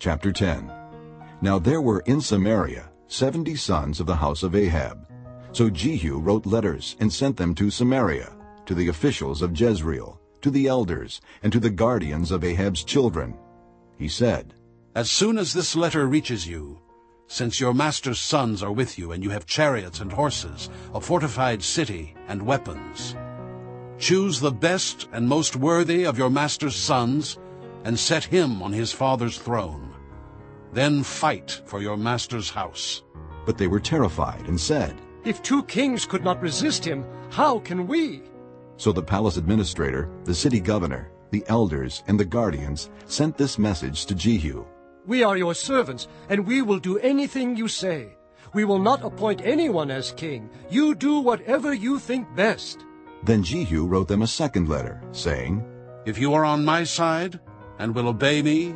Chapter 10 Now there were in Samaria seventy sons of the house of Ahab. So Jehu wrote letters and sent them to Samaria, to the officials of Jezreel, to the elders, and to the guardians of Ahab's children. He said, As soon as this letter reaches you, since your master's sons are with you and you have chariots and horses, a fortified city and weapons, choose the best and most worthy of your master's sons and set him on his father's throne. Then fight for your master's house. But they were terrified and said, If two kings could not resist him, how can we? So the palace administrator, the city governor, the elders, and the guardians sent this message to Jehu. We are your servants, and we will do anything you say. We will not appoint anyone as king. You do whatever you think best. Then Jehu wrote them a second letter, saying, If you are on my side and will obey me,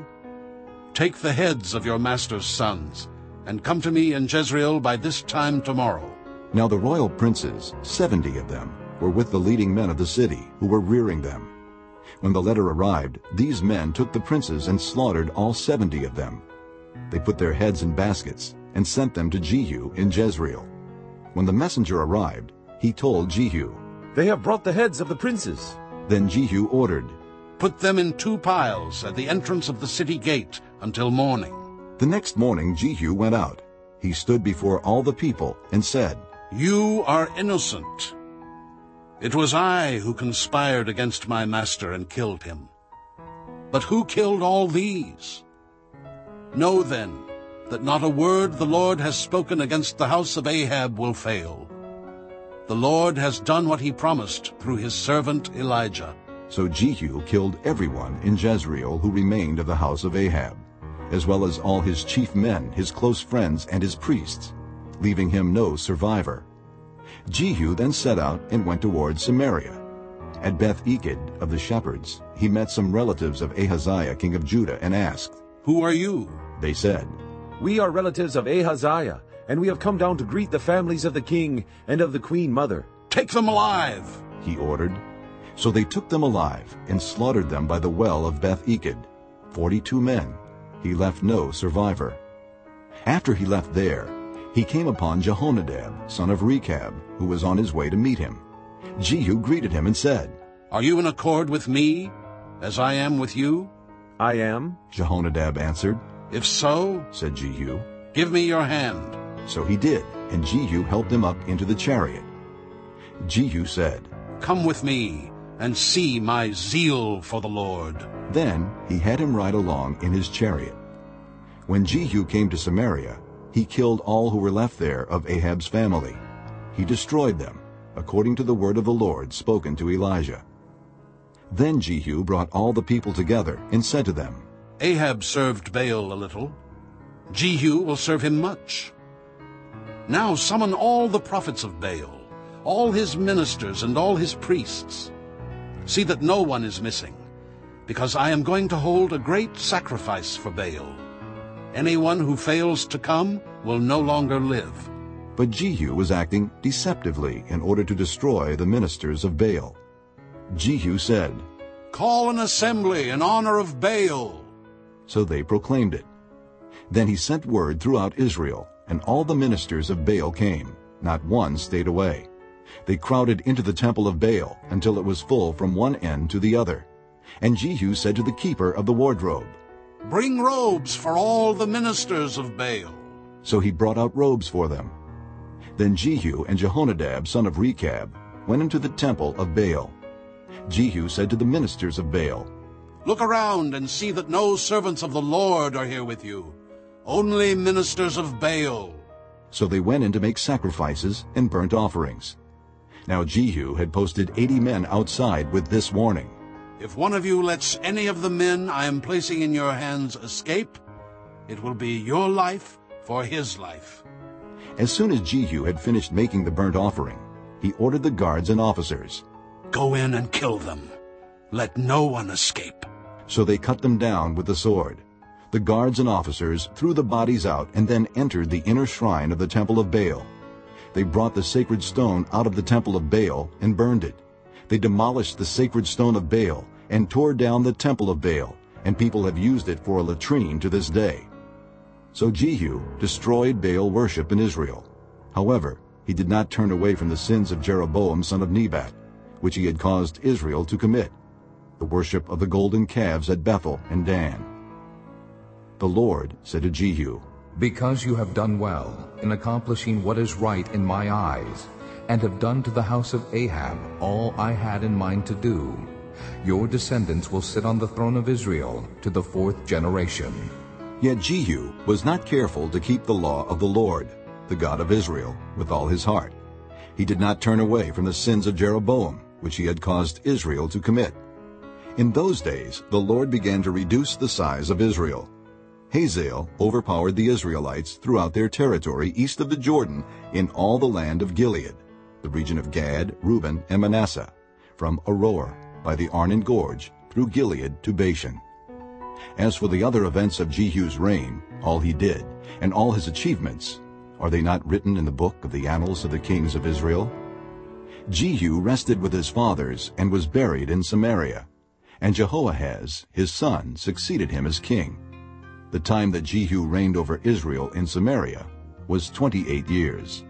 take the heads of your master's sons and come to me in Jezreel by this time tomorrow. Now the royal princes, seventy of them, were with the leading men of the city, who were rearing them. When the letter arrived, these men took the princes and slaughtered all seventy of them. They put their heads in baskets and sent them to Jehu in Jezreel. When the messenger arrived, he told Jehu. They have brought the heads of the princes. Then Jehu ordered, Put them in two piles at the entrance of the city gate until morning. The next morning Jehu went out. He stood before all the people and said, You are innocent. It was I who conspired against my master and killed him. But who killed all these? Know then that not a word the Lord has spoken against the house of Ahab will fail. The Lord has done what he promised through his servant Elijah. So Jehu killed everyone in Jezreel who remained of the house of Ahab, as well as all his chief men, his close friends, and his priests, leaving him no survivor. Jehu then set out and went toward Samaria. At Beth-Eked of the shepherds, he met some relatives of Ahaziah king of Judah and asked. Who are you? They said, We are relatives of Ahaziah, and we have come down to greet the families of the king and of the queen mother. Take them alive! He ordered. So they took them alive and slaughtered them by the well of Beth-Eked, forty-two men. He left no survivor. After he left there, he came upon Jehonadab, son of Rechab, who was on his way to meet him. Jehu greeted him and said, Are you in accord with me, as I am with you? I am. Jehonadab answered. If so, said Jehu, give me your hand. So he did, and Jehu helped him up into the chariot. Jehu said, Come with me and see my zeal for the Lord. Then he had him ride along in his chariot. When Jehu came to Samaria, he killed all who were left there of Ahab's family. He destroyed them, according to the word of the Lord spoken to Elijah. Then Jehu brought all the people together and said to them, Ahab served Baal a little. Jehu will serve him much. Now summon all the prophets of Baal, all his ministers and all his priests. See that no one is missing, because I am going to hold a great sacrifice for Baal. Anyone who fails to come will no longer live. But Jehu was acting deceptively in order to destroy the ministers of Baal. Jehu said, Call an assembly in honor of Baal. So they proclaimed it. Then he sent word throughout Israel, and all the ministers of Baal came. Not one stayed away. They crowded into the temple of Baal until it was full from one end to the other. And Jehu said to the keeper of the wardrobe, Bring robes for all the ministers of Baal. So he brought out robes for them. Then Jehu and Jehonadab, son of Rechab, went into the temple of Baal. Jehu said to the ministers of Baal, Look around and see that no servants of the Lord are here with you, only ministers of Baal. So they went in to make sacrifices and burnt offerings. Now Jehu had posted eighty men outside with this warning. If one of you lets any of the men I am placing in your hands escape, it will be your life for his life. As soon as Jehu had finished making the burnt offering, he ordered the guards and officers. Go in and kill them. Let no one escape. So they cut them down with the sword. The guards and officers threw the bodies out and then entered the inner shrine of the temple of Baal. They brought the sacred stone out of the temple of Baal and burned it. They demolished the sacred stone of Baal and tore down the temple of Baal and people have used it for a latrine to this day. So Jehu destroyed Baal worship in Israel. However, he did not turn away from the sins of Jeroboam son of Nebat, which he had caused Israel to commit, the worship of the golden calves at Bethel and Dan. The Lord said to Jehu, Because you have done well in accomplishing what is right in my eyes, and have done to the house of Ahab all I had in mind to do, your descendants will sit on the throne of Israel to the fourth generation. Yet Jehu was not careful to keep the law of the Lord, the God of Israel, with all his heart. He did not turn away from the sins of Jeroboam, which he had caused Israel to commit. In those days the Lord began to reduce the size of Israel. Hazael overpowered the Israelites throughout their territory east of the Jordan in all the land of Gilead, the region of Gad, Reuben, and Manasseh, from Aroer by the Arnon Gorge through Gilead to Bashan. As for the other events of Jehu's reign, all he did, and all his achievements, are they not written in the book of the annals of the kings of Israel? Jehu rested with his fathers and was buried in Samaria, and Jehoahaz, his son, succeeded him as king. The time that Jehu reigned over Israel in Samaria was 28 years.